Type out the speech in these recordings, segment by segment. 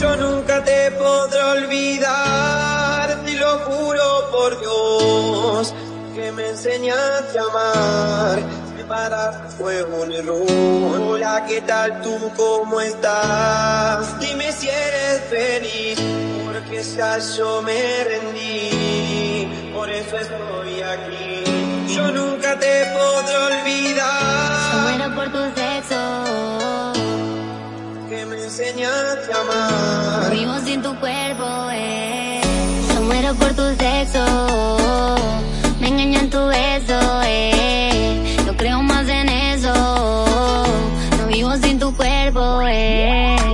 Yo nunca te podré olvidar, te lo juro por Dios, que me enseñaste a amar. Me para fuego un error. Hola, ¿qué tal tú? ¿Cómo estás? Dime si eres feliz, porque ya yo me rendí. Por eso estoy aquí. Yo nunca enseñaste a amar. Vivo sin tu cuerpo, eh. Yo muero por tu sexo. Me engañó en tu beso, eh. No creo más en eso. No vivo sin tu cuerpo, eh.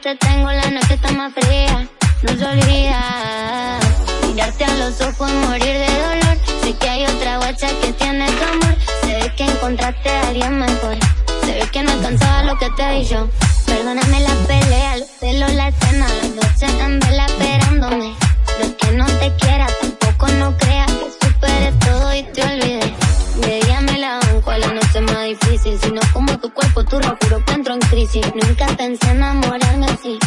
Te tengo, la noche está más fría. No se olvida. Mirarte a los ojos, morir de dolor. Sé que hay otra guacha que tiene tu amor. Se ve que encontraste a alguien mejor. Se ve que no alcanzaba lo que te di yo. Perdóname la pelea, los celos, la escena, las noches en vela esperándome. Lo que no te quiera, tampoco no creas que superes todo y te olvides. De día me la banco, a la noche más difícil. Si no cuerpo, tu juro que entro en crisis. Nunca pensé enamorarme así.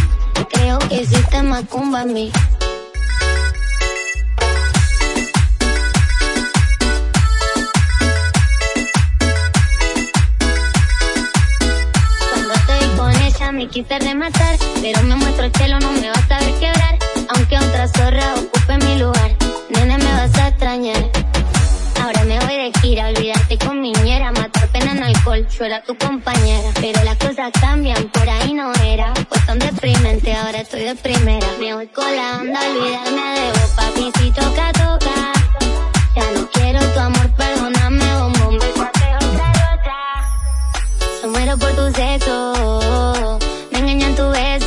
Creo que hiciste macumba en mí. Cuando estoy con ella me quise rematar, pero me muestro el chelo, no me vas a ver quebrar. Aunque otra zorra yo era tu compañera. Pero las cosas cambian, por ahí no era, pues tan deprimente, ahora estoy de primera. Me voy colando, olvidarme de vos, papi, si toca, toca. Ya no quiero tu amor, perdóname, bombón, besate otra otra. Yo muero por tu sexo, me engañan tu beso,